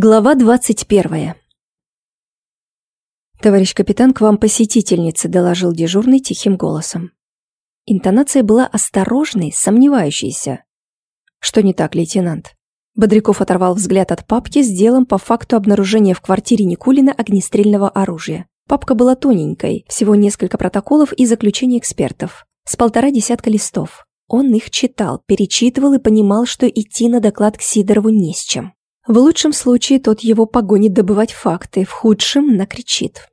Глава двадцать первая. «Товарищ капитан, к вам посетительница», — доложил дежурный тихим голосом. Интонация была осторожной, сомневающейся. «Что не так, лейтенант?» Бодряков оторвал взгляд от папки с делом по факту обнаружения в квартире Никулина огнестрельного оружия. Папка была тоненькой, всего несколько протоколов и заключений экспертов. С полтора десятка листов. Он их читал, перечитывал и понимал, что идти на доклад к Сидорову не с чем. В лучшем случае тот его погонит добывать факты, в худшем накричит.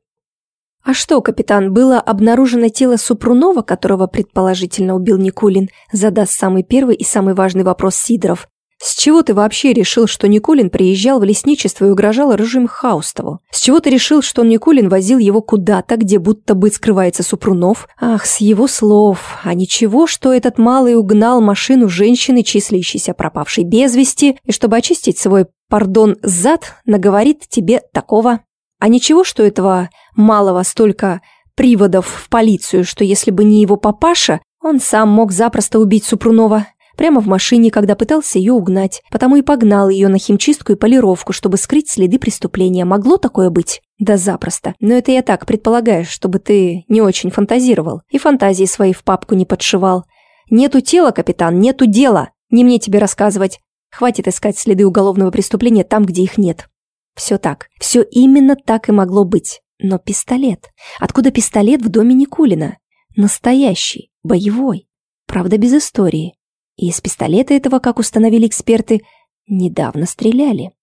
«А что, капитан, было обнаружено тело Супрунова, которого предположительно убил Никулин?» задаст самый первый и самый важный вопрос Сидоров. «С чего ты вообще решил, что Никулин приезжал в лесничество и угрожал режим Хаустову? С чего ты решил, что Никулин возил его куда-то, где будто бы скрывается Супрунов? Ах, с его слов. А ничего, что этот малый угнал машину женщины, числящейся пропавшей без вести, и чтобы очистить свой пардон, зад наговорит тебе такого. А ничего, что этого малого столько приводов в полицию, что если бы не его папаша, он сам мог запросто убить Супрунова. Прямо в машине, когда пытался ее угнать. Потому и погнал ее на химчистку и полировку, чтобы скрыть следы преступления. Могло такое быть? Да запросто. Но это я так предполагаю, чтобы ты не очень фантазировал. И фантазии свои в папку не подшивал. Нету тела, капитан, нету дела. Не мне тебе рассказывать. Хватит искать следы уголовного преступления там, где их нет. Все так. Все именно так и могло быть. Но пистолет. Откуда пистолет в доме Никулина? Настоящий, боевой. Правда, без истории. И из пистолета этого, как установили эксперты, недавно стреляли.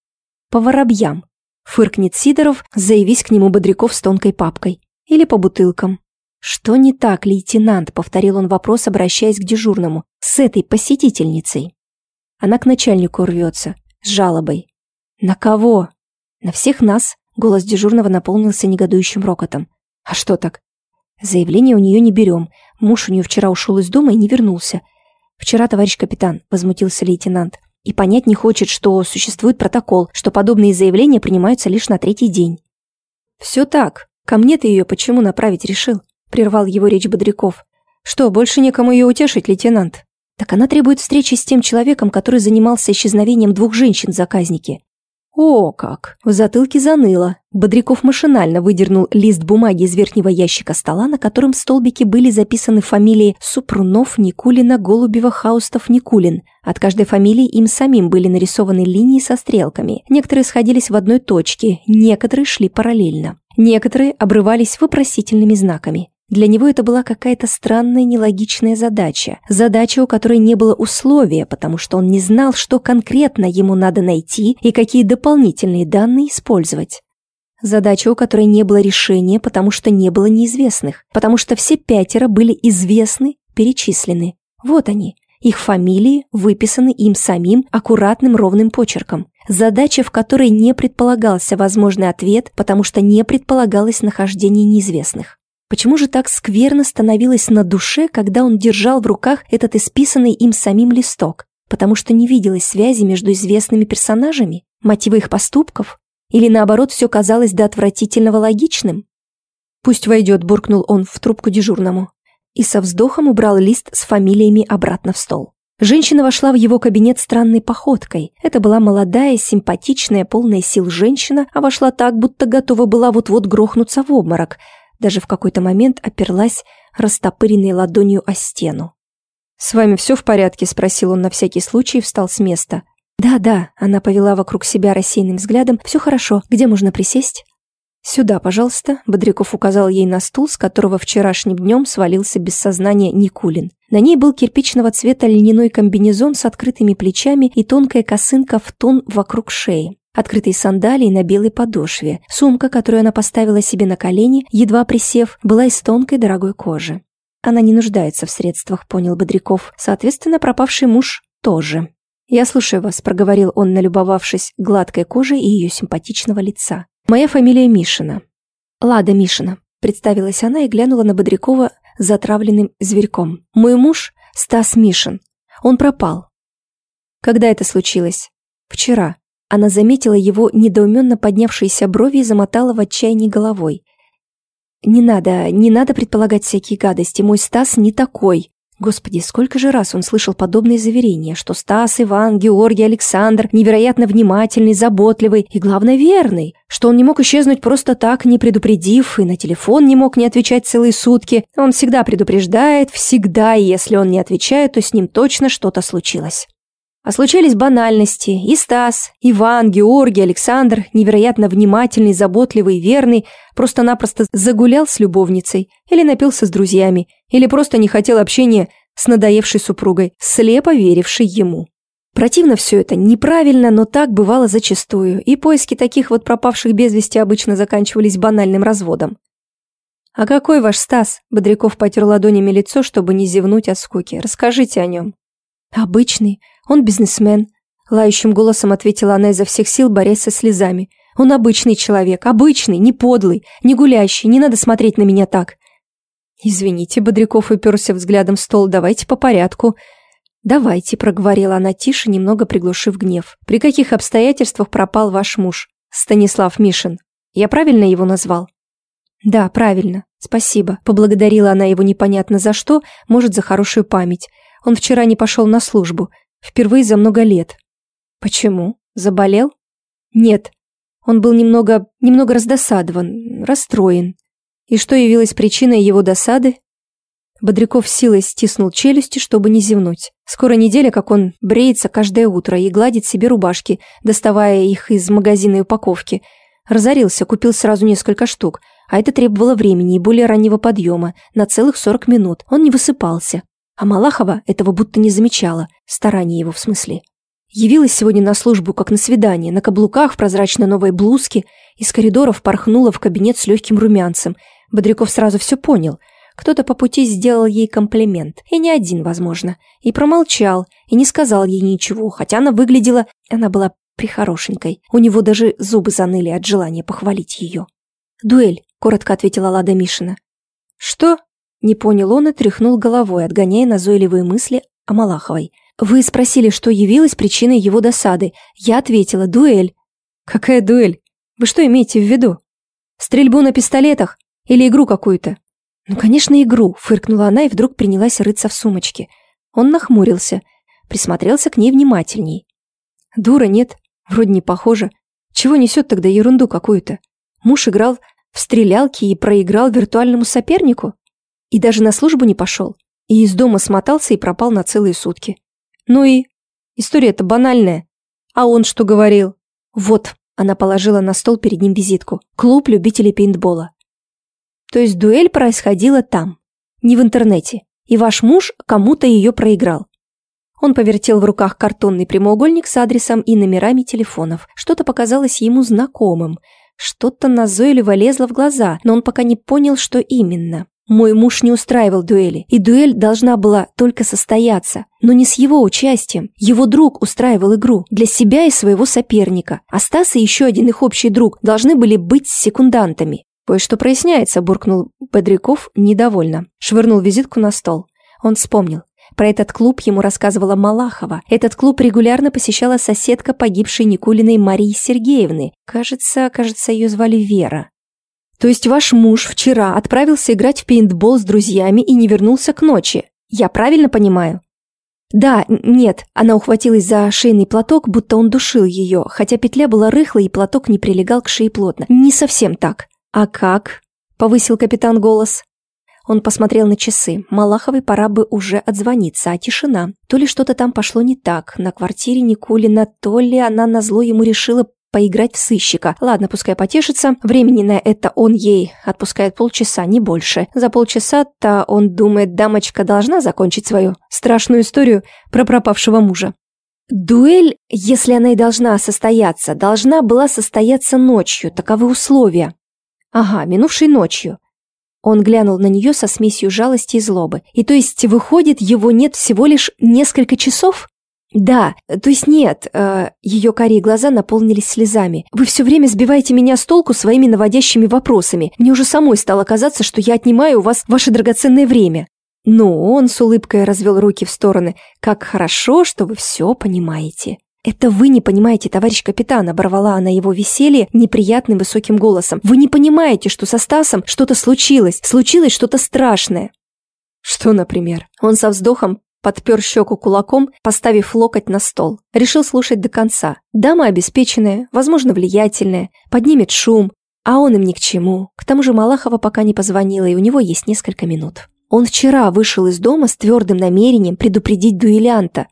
По воробьям. Фыркнет Сидоров, заявись к нему Бодряков с тонкой папкой. Или по бутылкам. «Что не так, лейтенант?» — повторил он вопрос, обращаясь к дежурному. «С этой посетительницей». Она к начальнику рвется, с жалобой. «На кого?» «На всех нас», — голос дежурного наполнился негодующим рокотом. «А что так?» «Заявление у нее не берем. Муж у нее вчера ушел из дома и не вернулся. Вчера, товарищ капитан», — возмутился лейтенант. «И понять не хочет, что существует протокол, что подобные заявления принимаются лишь на третий день». «Все так. Ко мне ты ее почему направить решил?» — прервал его речь Бодряков. «Что, больше некому ее утешить, лейтенант?» Так она требует встречи с тем человеком, который занимался исчезновением двух женщин в заказнике. О, как! В затылке заныло. Бодряков машинально выдернул лист бумаги из верхнего ящика стола, на котором в столбике были записаны фамилии Супрунов, Никулина, Голубева, Хаустов, Никулин. От каждой фамилии им самим были нарисованы линии со стрелками. Некоторые сходились в одной точке, некоторые шли параллельно. Некоторые обрывались вопросительными знаками. Для него это была какая-то странная нелогичная задача. Задача, у которой не было условия, потому что он не знал, что конкретно ему надо найти и какие дополнительные данные использовать. Задача, у которой не было решения, потому что не было неизвестных, потому что все пятеро были известны, перечислены. Вот они, их фамилии выписаны им самим аккуратным ровным почерком. Задача, в которой не предполагался возможный ответ, потому что не предполагалось нахождение неизвестных. Почему же так скверно становилось на душе, когда он держал в руках этот исписанный им самим листок? Потому что не виделось связи между известными персонажами, мотивы их поступков? Или наоборот, все казалось до отвратительного логичным? «Пусть войдет», — буркнул он в трубку дежурному. И со вздохом убрал лист с фамилиями обратно в стол. Женщина вошла в его кабинет странной походкой. Это была молодая, симпатичная, полная сил женщина, а вошла так, будто готова была вот-вот грохнуться в обморок — даже в какой-то момент оперлась растопыренной ладонью о стену. «С вами все в порядке?» – спросил он на всякий случай и встал с места. «Да, да», – она повела вокруг себя рассеянным взглядом. «Все хорошо. Где можно присесть?» «Сюда, пожалуйста», – Бодряков указал ей на стул, с которого вчерашним днем свалился без сознания Никулин. На ней был кирпичного цвета льняной комбинезон с открытыми плечами и тонкая косынка в тон вокруг шеи открытые сандалии на белой подошве. Сумка, которую она поставила себе на колени, едва присев, была из тонкой дорогой кожи. Она не нуждается в средствах, понял Бодряков. Соответственно, пропавший муж тоже. «Я слушаю вас», — проговорил он, налюбовавшись гладкой кожей и ее симпатичного лица. «Моя фамилия Мишина». «Лада Мишина», — представилась она и глянула на Бодрякова затравленным зверьком. «Мой муж — Стас Мишин. Он пропал». «Когда это случилось?» «Вчера», она заметила его недоуменно поднявшиеся брови и замотала в отчаянии головой. «Не надо, не надо предполагать всякие гадости, мой Стас не такой», Господи, сколько же раз он слышал подобные заверения, что Стас, Иван, Георгий, Александр невероятно внимательный, заботливый и, главное, верный, что он не мог исчезнуть просто так, не предупредив, и на телефон не мог не отвечать целые сутки. Он всегда предупреждает, всегда, и если он не отвечает, то с ним точно что-то случилось. А случались банальности. И Стас, Иван, Георгий, Александр, невероятно внимательный, заботливый, верный, просто-напросто загулял с любовницей, или напился с друзьями, или просто не хотел общения с надоевшей супругой, слепо верившей ему. Противно все это, неправильно, но так бывало зачастую, и поиски таких вот пропавших без вести обычно заканчивались банальным разводом. «А какой ваш Стас?» – Бодряков потер ладонями лицо, чтобы не зевнуть от скуки. «Расскажите о нем». «Обычный. Он бизнесмен», — лающим голосом ответила она изо всех сил, борясь со слезами. «Он обычный человек, обычный, не подлый, не гулящий, не надо смотреть на меня так». «Извините», — Бодряков уперся взглядом в стол, — «давайте по порядку». «Давайте», — проговорила она тише, немного приглушив гнев. «При каких обстоятельствах пропал ваш муж, Станислав Мишин? Я правильно его назвал?» «Да, правильно. Спасибо», — поблагодарила она его непонятно за что, может, за хорошую память. Он вчера не пошел на службу. Впервые за много лет. Почему? Заболел? Нет. Он был немного, немного раздосадован, расстроен. И что явилось причиной его досады? Бодряков силой стиснул челюсти, чтобы не зевнуть. Скоро неделя, как он бреется каждое утро и гладит себе рубашки, доставая их из магазинной упаковки. Разорился, купил сразу несколько штук, а это требовало времени и более раннего подъема, на целых 40 минут. Он не высыпался. А Малахова этого будто не замечала, старания его в смысле. Явилась сегодня на службу, как на свидание, на каблуках в прозрачной новой блузке, из коридоров порхнула в кабинет с легким румянцем. Бодряков сразу все понял. Кто-то по пути сделал ей комплимент, и не один, возможно, и промолчал, и не сказал ей ничего, хотя она выглядела... Она была прихорошенькой. У него даже зубы заныли от желания похвалить ее. «Дуэль», — коротко ответила Лада Мишина. «Что?» Не понял он и тряхнул головой, отгоняя назойливые мысли о Малаховой. «Вы спросили, что явилось причиной его досады. Я ответила, дуэль». «Какая дуэль? Вы что имеете в виду? Стрельбу на пистолетах? Или игру какую-то?» «Ну, конечно, игру», — фыркнула она и вдруг принялась рыться в сумочке. Он нахмурился, присмотрелся к ней внимательней. «Дура, нет, вроде не похоже. Чего несет тогда ерунду какую-то? Муж играл в стрелялки и проиграл виртуальному сопернику?» И даже на службу не пошел. И из дома смотался и пропал на целые сутки. Ну и... История-то банальная. А он что говорил? Вот, она положила на стол перед ним визитку. Клуб любителей пейнтбола. То есть дуэль происходила там, не в интернете. И ваш муж кому-то ее проиграл. Он повертел в руках картонный прямоугольник с адресом и номерами телефонов. Что-то показалось ему знакомым. Что-то назойливо лезло в глаза, но он пока не понял, что именно. Мой муж не устраивал дуэли, и дуэль должна была только состояться, но не с его участием. Его друг устраивал игру для себя и своего соперника, а Стас и еще один их общий друг должны были быть секундантами. «Кое-что проясняется», – буркнул Бодряков недовольно. Швырнул визитку на стол. Он вспомнил. Про этот клуб ему рассказывала Малахова. Этот клуб регулярно посещала соседка погибшей Никулиной Марии Сергеевны. Кажется, кажется, ее звали Вера. То есть ваш муж вчера отправился играть в пейнтбол с друзьями и не вернулся к ночи. Я правильно понимаю? Да, нет, она ухватилась за шейный платок, будто он душил ее, хотя петля была рыхлой и платок не прилегал к шее плотно. Не совсем так. А как? Повысил капитан голос. Он посмотрел на часы. Малаховой пора бы уже отзвониться, а тишина. То ли что-то там пошло не так, на квартире Никулина, то ли она назло ему решила поиграть в сыщика. Ладно, пускай потешится. Времени на это он ей отпускает полчаса, не больше. За полчаса-то он думает, дамочка должна закончить свою страшную историю про пропавшего мужа. Дуэль, если она и должна состояться, должна была состояться ночью, таковы условия. Ага, минувшей ночью. Он глянул на нее со смесью жалости и злобы. И то есть, выходит, его нет всего лишь несколько часов? «Да, то есть нет». Э, ее карие глаза наполнились слезами. «Вы все время сбиваете меня с толку своими наводящими вопросами. Мне уже самой стало казаться, что я отнимаю у вас ваше драгоценное время». «Ну, он с улыбкой развел руки в стороны. Как хорошо, что вы все понимаете». «Это вы не понимаете, товарищ капитан», — оборвала она его веселье неприятным высоким голосом. «Вы не понимаете, что со Стасом что-то случилось, случилось что-то страшное». Что, например? Он со вздохом подпер щеку кулаком, поставив локоть на стол. Решил слушать до конца. Дама обеспеченная, возможно, влиятельная, поднимет шум, а он им ни к чему. К тому же Малахова пока не позвонила, и у него есть несколько минут. Он вчера вышел из дома с твердым намерением предупредить дуэлянта.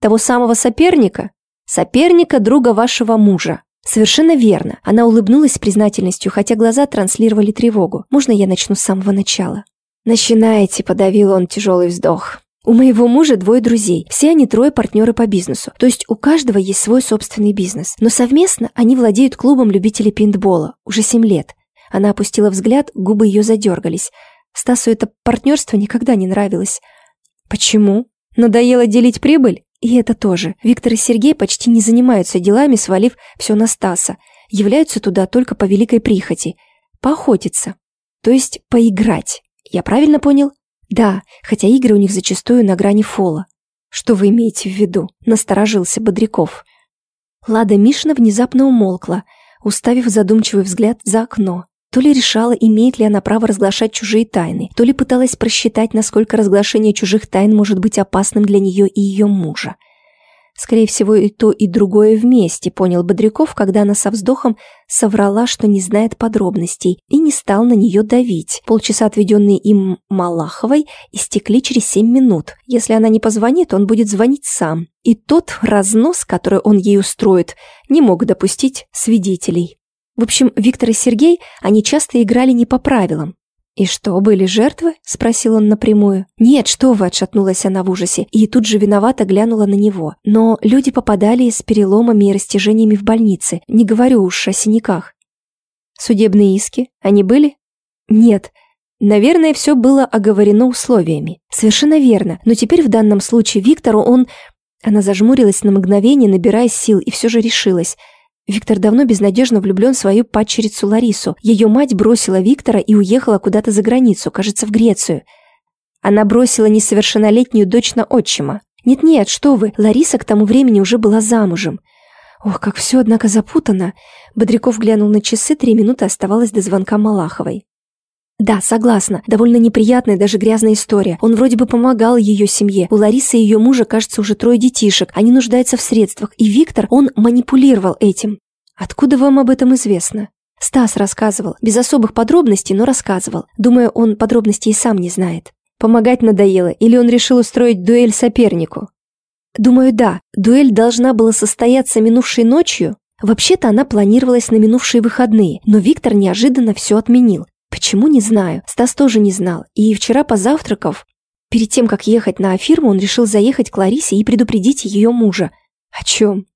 Того самого соперника? Соперника друга вашего мужа. Совершенно верно. Она улыбнулась с признательностью, хотя глаза транслировали тревогу. Можно я начну с самого начала? «Начинайте», — подавил он тяжелый вздох. У моего мужа двое друзей. Все они трое партнеры по бизнесу. То есть у каждого есть свой собственный бизнес. Но совместно они владеют клубом любителей пейнтбола. Уже семь лет. Она опустила взгляд, губы ее задергались. Стасу это партнерство никогда не нравилось. Почему? Надоело делить прибыль? И это тоже. Виктор и Сергей почти не занимаются делами, свалив все на Стаса. Являются туда только по великой прихоти. Поохотиться. То есть поиграть. Я правильно понял? Да, хотя игры у них зачастую на грани фола. Что вы имеете в виду? Насторожился Бодряков. Лада Мишна внезапно умолкла, уставив задумчивый взгляд за окно. То ли решала, имеет ли она право разглашать чужие тайны, то ли пыталась просчитать, насколько разглашение чужих тайн может быть опасным для нее и ее мужа. Скорее всего, и то, и другое вместе, понял Бодряков, когда она со вздохом соврала, что не знает подробностей, и не стал на нее давить. Полчаса, отведенные им Малаховой, истекли через семь минут. Если она не позвонит, он будет звонить сам. И тот разнос, который он ей устроит, не мог допустить свидетелей. В общем, Виктор и Сергей, они часто играли не по правилам. «И что, были жертвы?» – спросил он напрямую. «Нет, что вы!» – отшатнулась она в ужасе и тут же виновато глянула на него. «Но люди попадали с переломами и растяжениями в больнице, не говорю уж о синяках». «Судебные иски? Они были?» «Нет», Наверное, все было оговорено условиями. Совершенно верно, но теперь в данном случае Виктору он... Она зажмурилась на мгновение, набирая сил, и все же решилась. Виктор давно безнадежно влюблен в свою падчерицу Ларису. Ее мать бросила Виктора и уехала куда-то за границу, кажется, в Грецию. Она бросила несовершеннолетнюю дочь на отчима. Нет-нет, что вы, Лариса к тому времени уже была замужем. Ох, как все, однако, запутано. Бодряков глянул на часы, три минуты оставалось до звонка Малаховой. Да, согласна. Довольно неприятная, даже грязная история. Он вроде бы помогал ее семье. У Ларисы и ее мужа, кажется, уже трое детишек. Они нуждаются в средствах. И Виктор, он манипулировал этим. Откуда вам об этом известно? Стас рассказывал. Без особых подробностей, но рассказывал. Думаю, он подробностей и сам не знает. Помогать надоело, или он решил устроить дуэль сопернику? Думаю, да. Дуэль должна была состояться минувшей ночью. Вообще-то она планировалась на минувшие выходные, но Виктор неожиданно все отменил. Почему, не знаю. Стас тоже не знал. И вчера, позавтракав, перед тем, как ехать на фирму, он решил заехать к Ларисе и предупредить ее мужа. О чем?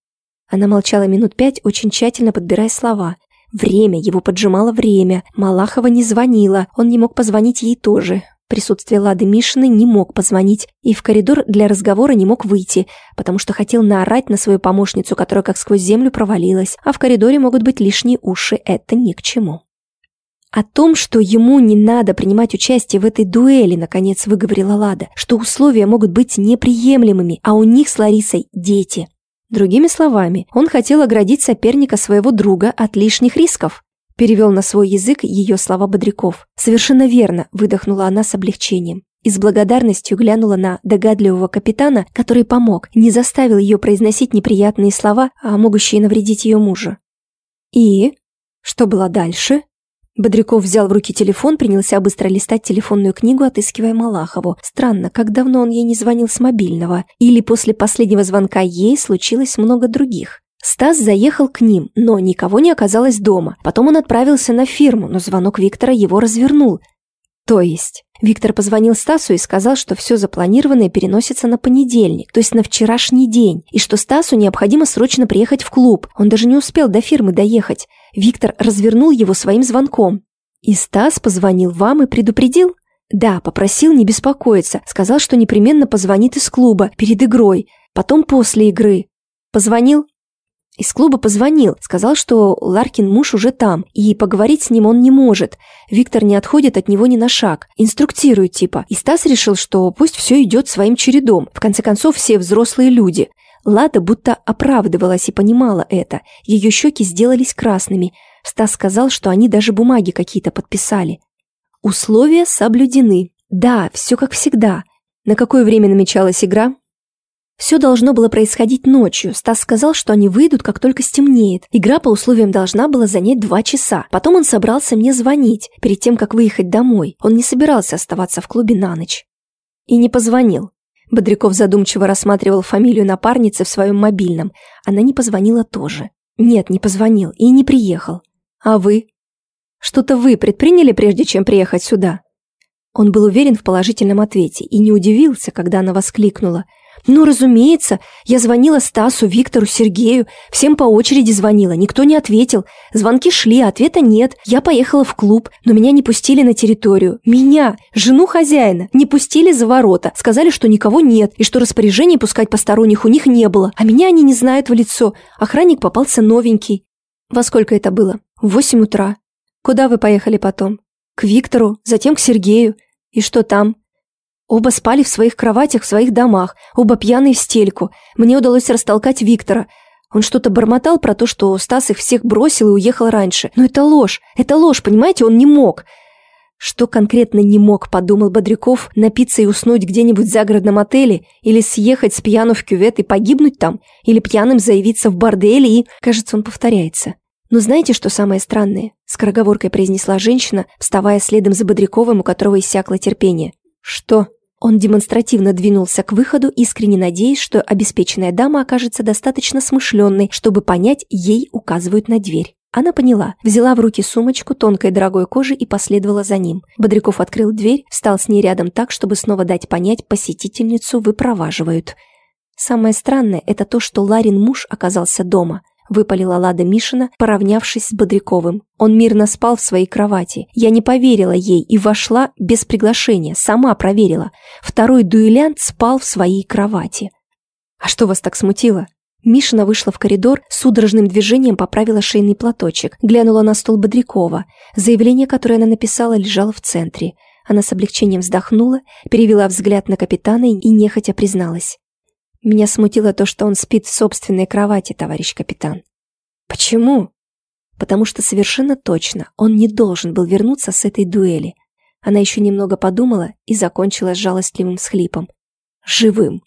Она молчала минут пять, очень тщательно подбирая слова. Время, его поджимало время. Малахова не звонила, он не мог позвонить ей тоже. Присутствие Лады Мишины не мог позвонить и в коридор для разговора не мог выйти, потому что хотел наорать на свою помощницу, которая как сквозь землю провалилась, а в коридоре могут быть лишние уши, это ни к чему. О том, что ему не надо принимать участие в этой дуэли, наконец выговорила Лада, что условия могут быть неприемлемыми, а у них с Ларисой дети. Другими словами, он хотел оградить соперника своего друга от лишних рисков. Перевел на свой язык ее слова Бодряков. «Совершенно верно», – выдохнула она с облегчением. И с благодарностью глянула на догадливого капитана, который помог, не заставил ее произносить неприятные слова, а могущие навредить ее мужу. «И? Что было дальше?» Бодряков взял в руки телефон, принялся быстро листать телефонную книгу, отыскивая Малахову. Странно, как давно он ей не звонил с мобильного. Или после последнего звонка ей случилось много других. Стас заехал к ним, но никого не оказалось дома. Потом он отправился на фирму, но звонок Виктора его развернул. То есть, Виктор позвонил Стасу и сказал, что все запланированное переносится на понедельник, то есть на вчерашний день, и что Стасу необходимо срочно приехать в клуб. Он даже не успел до фирмы доехать. Виктор развернул его своим звонком. «И Стас позвонил вам и предупредил?» «Да, попросил не беспокоиться. Сказал, что непременно позвонит из клуба, перед игрой, потом после игры. Позвонил?» Из клуба позвонил, сказал, что Ларкин муж уже там, и поговорить с ним он не может. Виктор не отходит от него ни на шаг, инструктирует типа. И Стас решил, что пусть все идет своим чередом. В конце концов, все взрослые люди. Лада будто оправдывалась и понимала это. Ее щеки сделались красными. Стас сказал, что они даже бумаги какие-то подписали. Условия соблюдены. Да, все как всегда. На какое время намечалась игра? Все должно было происходить ночью. Стас сказал, что они выйдут, как только стемнеет. Игра по условиям должна была занять два часа. Потом он собрался мне звонить, перед тем, как выехать домой. Он не собирался оставаться в клубе на ночь. И не позвонил. Бодряков задумчиво рассматривал фамилию напарницы в своем мобильном. Она не позвонила тоже. Нет, не позвонил и не приехал. А вы? Что-то вы предприняли, прежде чем приехать сюда? Он был уверен в положительном ответе и не удивился, когда она воскликнула – «Ну, разумеется. Я звонила Стасу, Виктору, Сергею. Всем по очереди звонила. Никто не ответил. Звонки шли, а ответа нет. Я поехала в клуб, но меня не пустили на территорию. Меня, жену хозяина, не пустили за ворота. Сказали, что никого нет, и что распоряжений пускать посторонних у них не было. А меня они не знают в лицо. Охранник попался новенький. Во сколько это было? В восемь утра. Куда вы поехали потом? К Виктору, затем к Сергею. И что там? Оба спали в своих кроватях в своих домах, оба пьяные в стельку. Мне удалось растолкать Виктора. Он что-то бормотал про то, что Стас их всех бросил и уехал раньше. Но это ложь, это ложь, понимаете, он не мог. Что конкретно не мог, подумал Бодряков, напиться и уснуть где-нибудь в загородном отеле, или съехать с пьяну в кювет и погибнуть там, или пьяным заявиться в борделе и... Кажется, он повторяется. «Но знаете, что самое странное?» – скороговоркой произнесла женщина, вставая следом за Бодряковым, у которого иссякло терпение. «Что?» Он демонстративно двинулся к выходу, искренне надеясь, что обеспеченная дама окажется достаточно смышленной, чтобы понять, ей указывают на дверь. Она поняла, взяла в руки сумочку тонкой дорогой кожи и последовала за ним. Бодряков открыл дверь, встал с ней рядом так, чтобы снова дать понять, посетительницу выпроваживают. Самое странное – это то, что Ларин муж оказался дома – выпалила Лада Мишина, поравнявшись с Бодряковым. Он мирно спал в своей кровати. Я не поверила ей и вошла без приглашения, сама проверила. Второй дуэлянт спал в своей кровати. «А что вас так смутило?» Мишина вышла в коридор, судорожным движением поправила шейный платочек, глянула на стол Бодрякова. Заявление, которое она написала, лежало в центре. Она с облегчением вздохнула, перевела взгляд на капитана и нехотя призналась. Меня смутило то, что он спит в собственной кровати, товарищ капитан. Почему? Потому что совершенно точно он не должен был вернуться с этой дуэли. Она еще немного подумала и закончила с жалостливым схлипом. Живым.